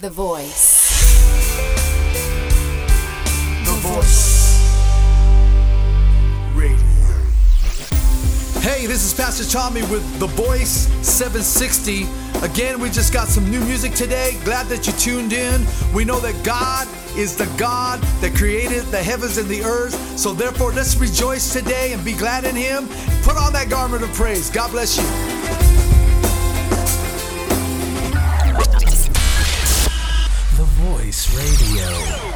The Voice. The Voice. Radio. Hey, this is Pastor Tommy with The Voice 760. Again, we just got some new music today. Glad that you tuned in. We know that God is the God that created the heavens and the earth. So therefore, let's rejoice today and be glad in Him. Put on that garment of praise. God bless you. Voice Radio.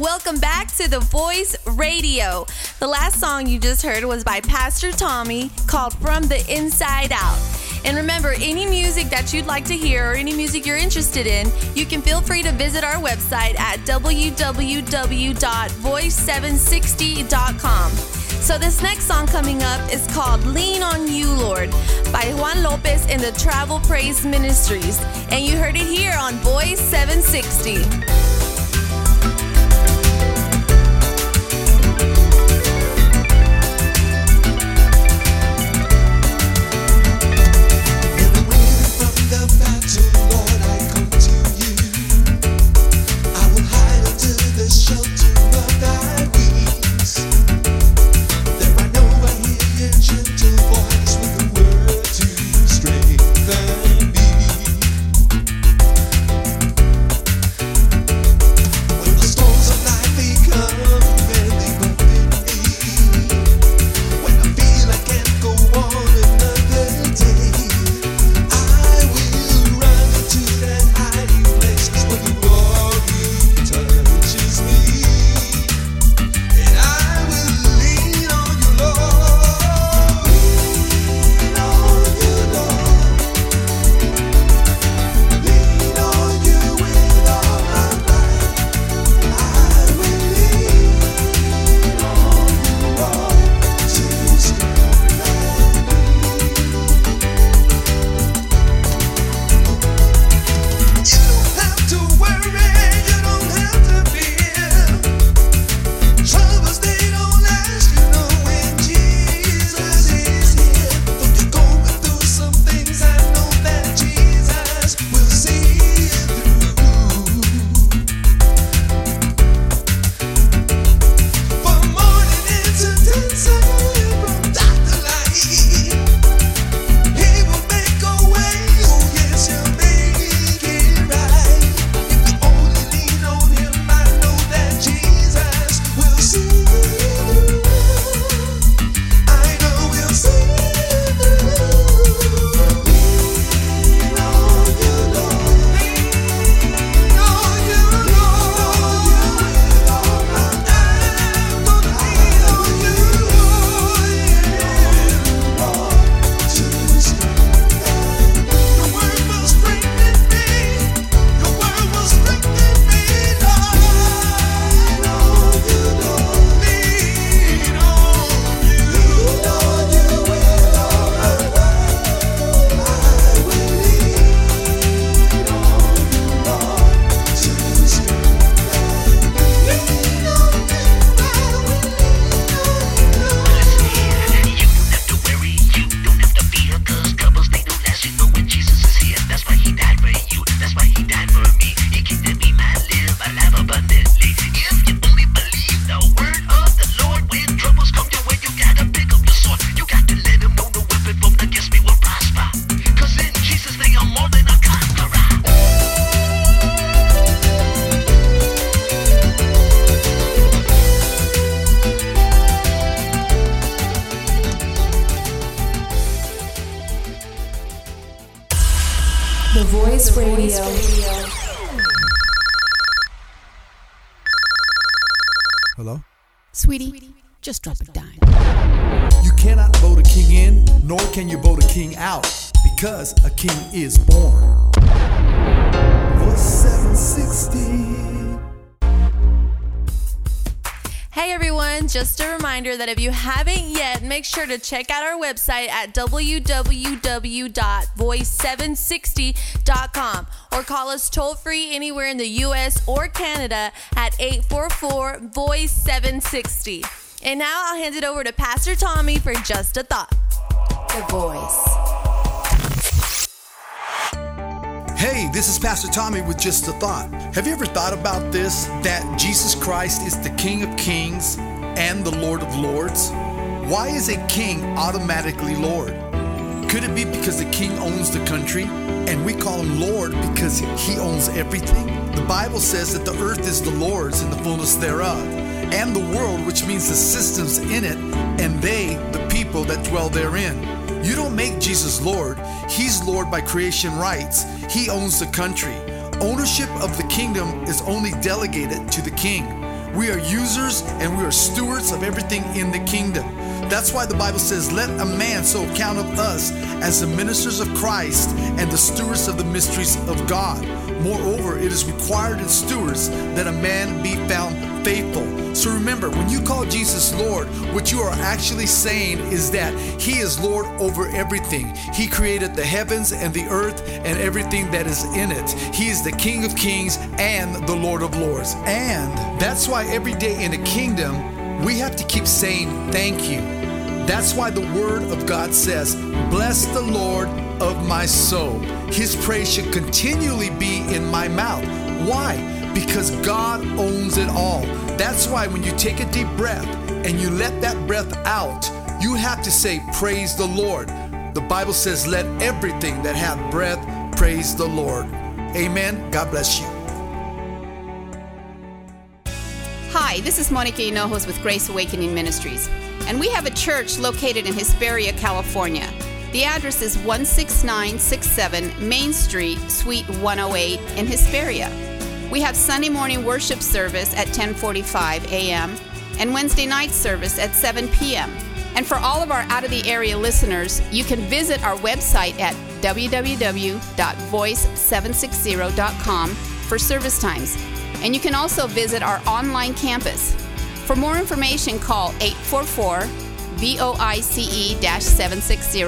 Welcome back to The Voice Radio. The last song you just heard was by Pastor Tommy called From the Inside Out. And remember, any music that you'd like to hear or any music you're interested in, you can feel free to visit our website at www.voice760.com. So, this next song coming up is called Lean on You, Lord by Juan Lopez and the Travel Praise Ministries. And you heard it here on Voice 760. Just drop a dime. You cannot vote a king in, nor can you vote a king out, because a king is born. Voice 760. Hey everyone, just a reminder that if you haven't yet, make sure to check out our website at www.voice760.com or call us toll free anywhere in the US or Canada at 844 Voice 760. And now I'll hand it over to Pastor Tommy for just a thought. The voice. Hey, this is Pastor Tommy with Just a Thought. Have you ever thought about this? That Jesus Christ is the King of Kings and the Lord of Lords? Why is a king automatically Lord? Could it be because the king owns the country and we call him Lord because he owns everything? The Bible says that the earth is the Lord's and the fullness thereof, and the world, which means the systems in it, and they, the people that dwell therein. You don't make Jesus Lord. He's Lord by creation rights. He owns the country. Ownership of the kingdom is only delegated to the king. We are users and we are stewards of everything in the kingdom. That's why the Bible says, Let a man so count of us as the ministers of Christ and the stewards of the mysteries of God. Moreover, it is required in stewards that a man be found faithful. So remember, when you call Jesus Lord, what you are actually saying is that He is Lord over everything. He created the heavens and the earth and everything that is in it. He is the King of kings and the Lord of lords. And that's why every day in the kingdom, we have to keep saying thank you. That's why the word of God says, Bless the Lord of my soul. His praise should continually be in my mouth. Why? Because God owns it all. That's why when you take a deep breath and you let that breath out, you have to say, Praise the Lord. The Bible says, Let everything that hath breath praise the Lord. Amen. God bless you. Hi, this is Monica Hinojos with Grace Awakening Ministries, and we have a church located in Hesperia, California. The address is 16967 Main Street, Suite 108 in Hesperia. We have Sunday morning worship service at 10:45 a.m. and Wednesday night service at 7 p.m. And for all of our out of the area listeners, you can visit our website at www.voice760.com for service times. And you can also visit our online campus. For more information, call 844 VOICE 760.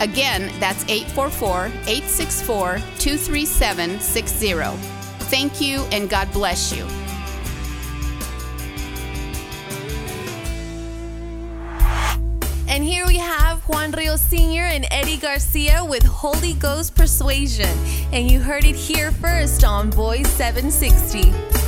Again, that's 844 864 23760. Thank you and God bless you. And here we have Juan Rio Sr. and Eddie Garcia with Holy Ghost Persuasion. And you heard it here first on Voice 760.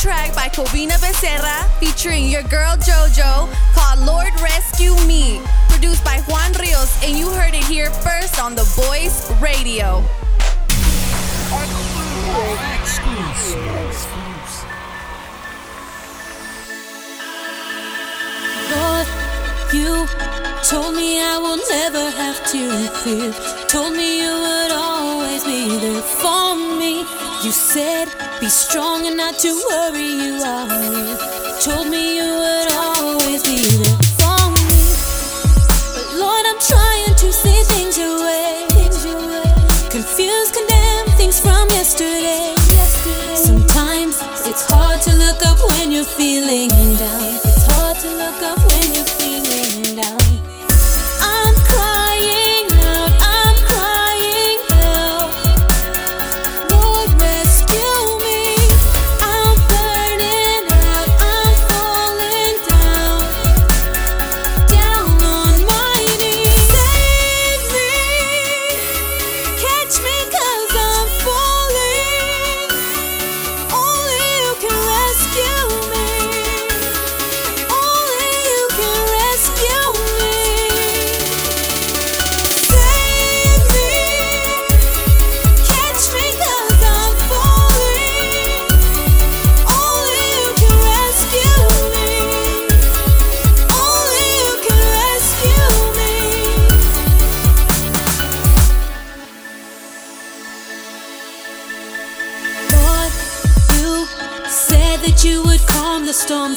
Track by Covina Becerra featuring your girl JoJo called Lord Rescue Me, produced by Juan Rios, and you heard it here first on The Voice Radio. Lord, you told me I will never have to fear. Told me you would always be there for me. You said, be strong and not to worry, you are here. Told me you would always be there for me. But Lord, I'm trying to see things your way. Confused, condemned things from yesterday.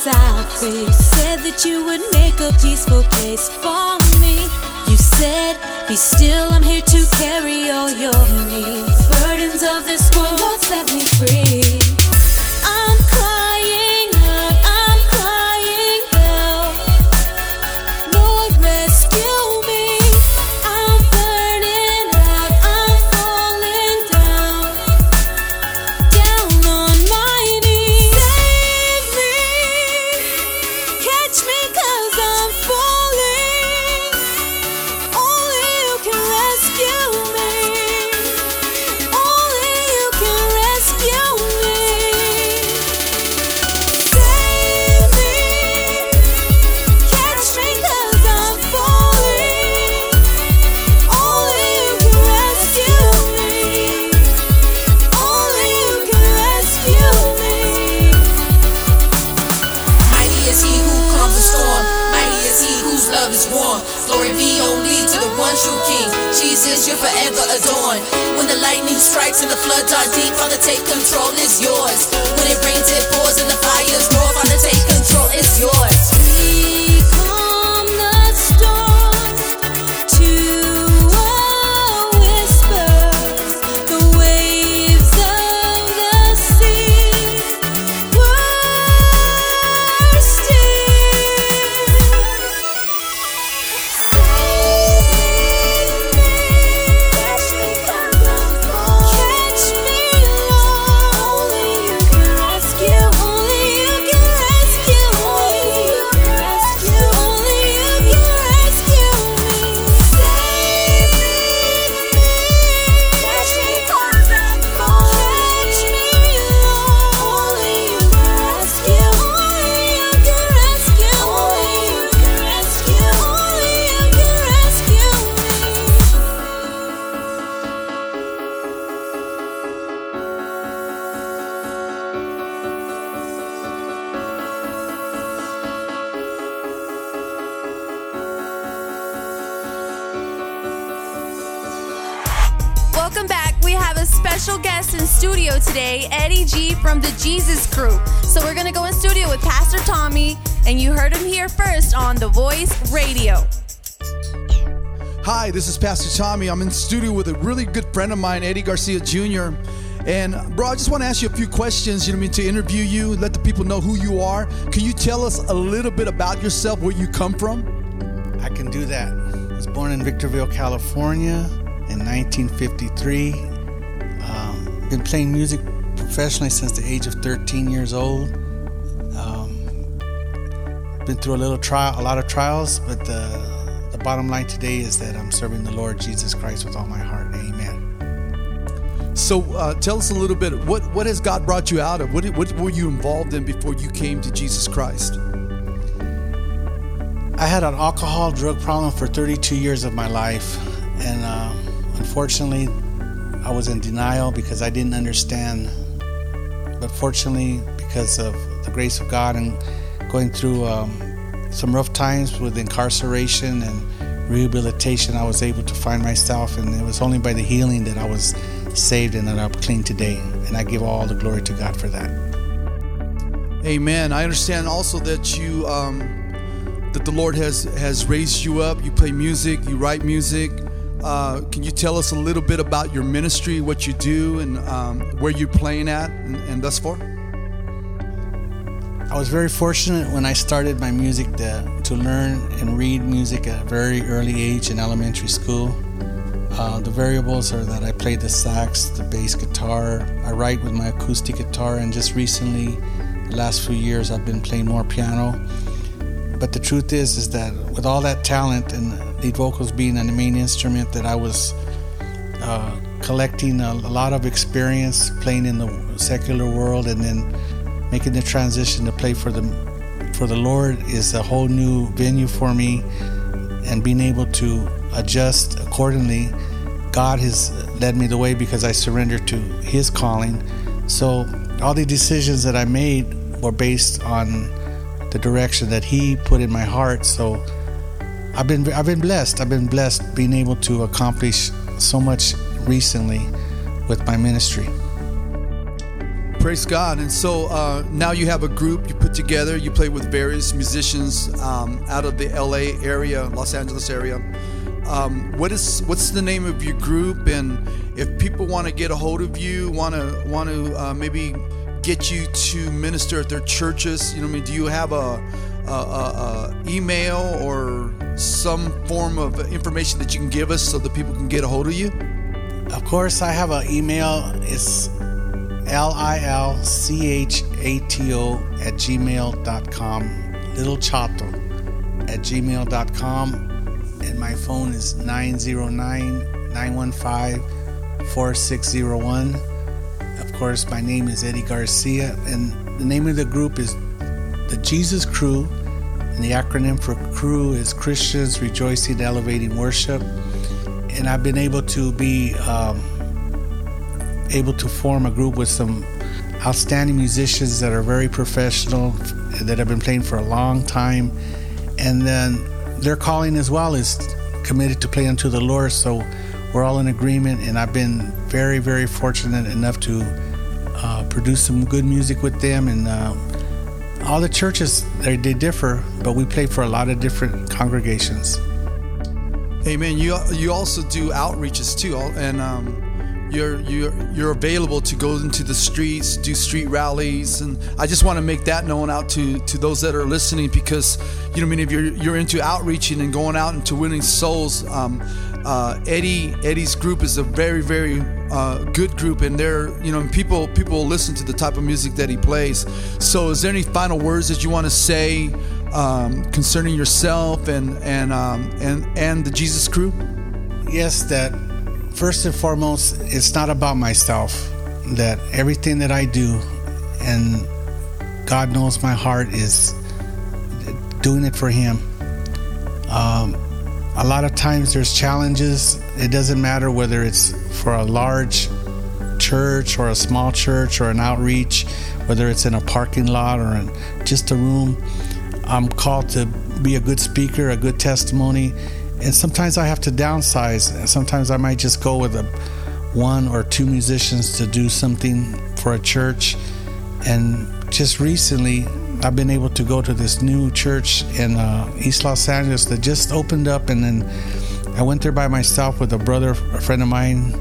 Storms I face. Said that you would make a peaceful place for me. You said, Be still, I'm here to carry all your needs. Burdens of this world, Lord, set me free. With Pastor Tommy, and you heard him here first on The Voice Radio. Hi, this is Pastor Tommy. I'm in studio with a really good friend of mine, Eddie Garcia Jr. And bro, I just want to ask you a few questions, you know what I mean, to interview you, let the people know who you are. Can you tell us a little bit about yourself, where you come from? I can do that. I was born in Victorville, California in 1953. Um, been playing music professionally since the age of 13 years old. Been through a little trial, a lot of trials, but the, the bottom line today is that I'm serving the Lord Jesus Christ with all my heart. Amen. So uh, tell us a little bit. What what has God brought you out of? What what were you involved in before you came to Jesus Christ? I had an alcohol drug problem for 32 years of my life, and uh, unfortunately, I was in denial because I didn't understand. But fortunately, because of the grace of God and going through um, some rough times with incarceration and rehabilitation, I was able to find myself, and it was only by the healing that I was saved and that I'm clean today. And I give all the glory to God for that. Amen. I understand also that you um, that the Lord has has raised you up. You play music, you write music. Uh, can you tell us a little bit about your ministry, what you do, and um, where you're playing at, and, and thus far? I was very fortunate when I started my music to, to learn and read music at a very early age in elementary school. Uh, the variables are that I play the sax, the bass guitar, I write with my acoustic guitar, and just recently, the last few years, I've been playing more piano. But the truth is, is that with all that talent and lead vocals being the main instrument, that I was uh, collecting a, a lot of experience playing in the secular world, and then making the transition to play for the for the Lord is a whole new venue for me, and being able to adjust accordingly. God has led me the way because I surrendered to His calling. So all the decisions that I made were based on the direction that He put in my heart. So I've been I've been blessed. I've been blessed being able to accomplish so much recently with my ministry. Praise God. And so uh, now you have a group you put together. You play with various musicians um, out of the LA area, Los Angeles area. Um, what is what's the name of your group? And if people want to get a hold of you, want to want to uh, maybe get you to minister at their churches, you know, I mean, do you have a, a, a, a email or some form of information that you can give us so that people can get a hold of you? Of course, I have an email. It's L I L C H A T O at gmail.com. Little Chato at gmail.com. And my phone is 909 915 4601. Of course, my name is Eddie Garcia, and the name of the group is the Jesus Crew. And the acronym for crew is Christians Rejoicing, Elevating Worship. And I've been able to be. Um, able to form a group with some outstanding musicians that are very professional, that have been playing for a long time, and then their calling as well is committed to play unto the Lord. So we're all in agreement, and I've been very, very fortunate enough to uh, produce some good music with them. And uh, all the churches they, they differ, but we play for a lot of different congregations. Amen. You you also do outreaches too, and um, you're you're you're available to go into the streets, do street rallies, and I just want to make that known out to to those that are listening because you know I mean if you're you're into outreaching and going out into winning souls. Um, uh, Eddie Eddie's group is a very very uh, good group, and they're you know people people listen to the type of music that he plays. So, is there any final words that you want to say um, concerning yourself and and um, and and the Jesus crew? Yes, that first and foremost, it's not about myself. That everything that I do, and God knows my heart is doing it for Him. Um, a lot of times there's challenges. It doesn't matter whether it's for a large church or a small church or an outreach, whether it's in a parking lot or in just a room. I'm called to be a good speaker, a good testimony, and sometimes I have to downsize. Sometimes I might just go with a one or two musicians to do something for a church. And just recently, I've been able to go to this new church in uh, East Los Angeles that just opened up, and then I went there by myself with a brother, a friend of mine.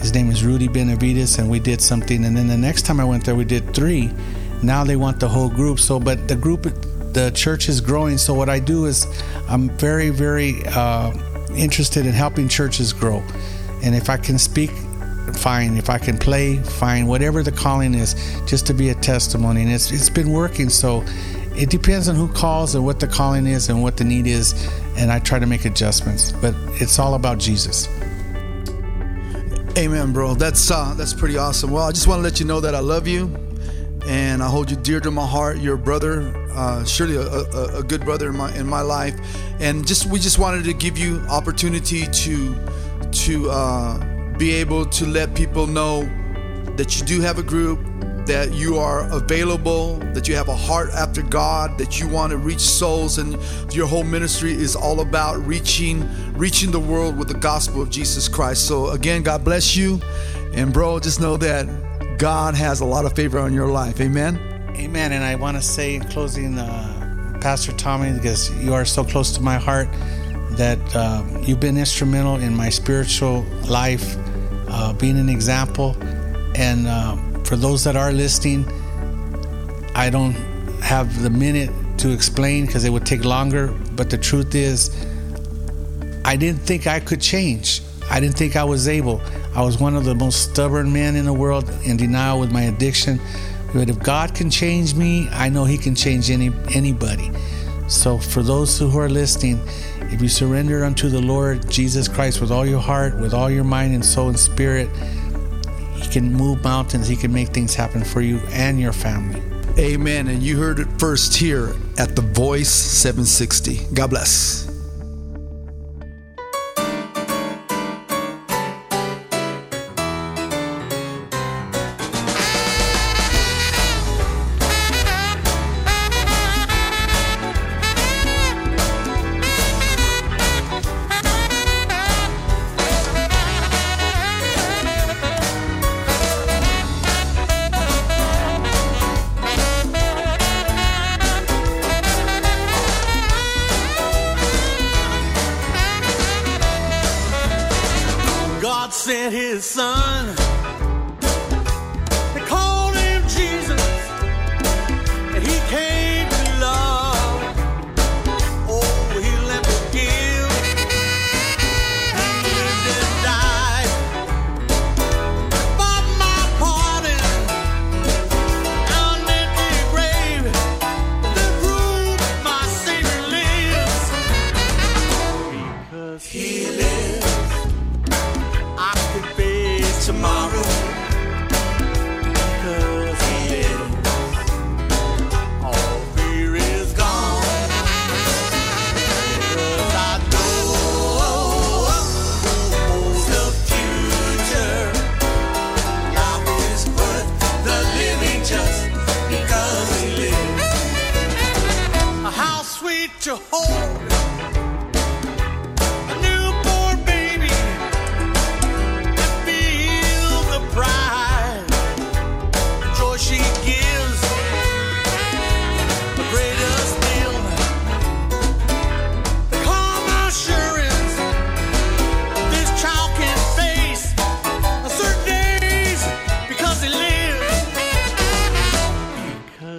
His name is Rudy Benavides, and we did something. And then the next time I went there, we did three. Now they want the whole group. So, but the group the church is growing. So what I do is I'm very, very uh, interested in helping churches grow. And if I can speak, fine. If I can play, fine. Whatever the calling is, just to be a testimony. And it's it's been working. So it depends on who calls and what the calling is and what the need is. And I try to make adjustments. But it's all about Jesus. Amen, bro. That's uh, that's pretty awesome. Well, I just want to let you know that I love you, and I hold you dear to my heart. You're a brother, uh, surely a, a, a good brother in my in my life, and just we just wanted to give you opportunity to to uh, be able to let people know that you do have a group, that you are available, that you have a heart after God, that you want to reach souls, and your whole ministry is all about reaching reaching the world with the gospel of Jesus Christ. So again, God bless you, and bro, just know that God has a lot of favor on your life. Amen. Amen. And I want to say in closing, uh, Pastor Tommy, because you are so close to my heart, that uh, you've been instrumental in my spiritual life, uh, being an example. And uh, for those that are listening, I don't have the minute to explain because it would take longer. But the truth is, I didn't think I could change. I didn't think I was able. I was one of the most stubborn men in the world in denial with my addiction. But if God can change me, I know He can change any anybody. So for those who are listening, if you surrender unto the Lord Jesus Christ with all your heart, with all your mind and soul and spirit, He can move mountains. He can make things happen for you and your family. Amen. And you heard it first here at The Voice 760. God bless.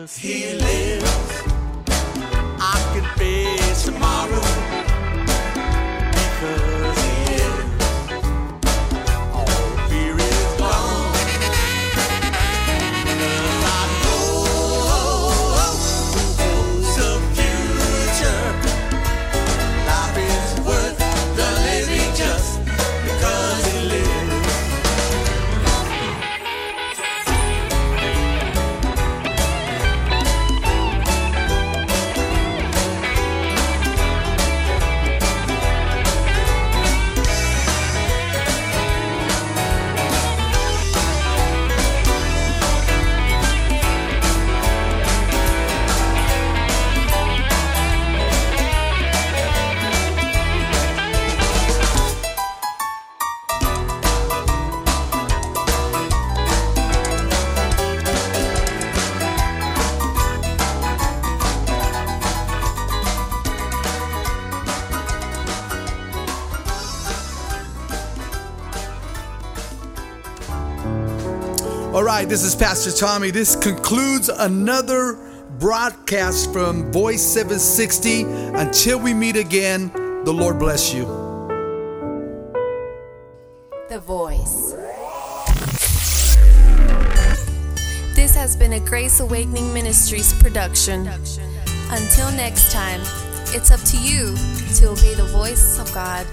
Because he lives. This is Pastor Tommy. This concludes another broadcast from Voice 760. Until we meet again, the Lord bless you. The Voice. This has been a Grace Awakening Ministries production. Until next time, it's up to you to obey the voice of God.